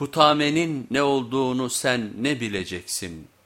Hutamenin ne olduğunu sen ne bileceksin?''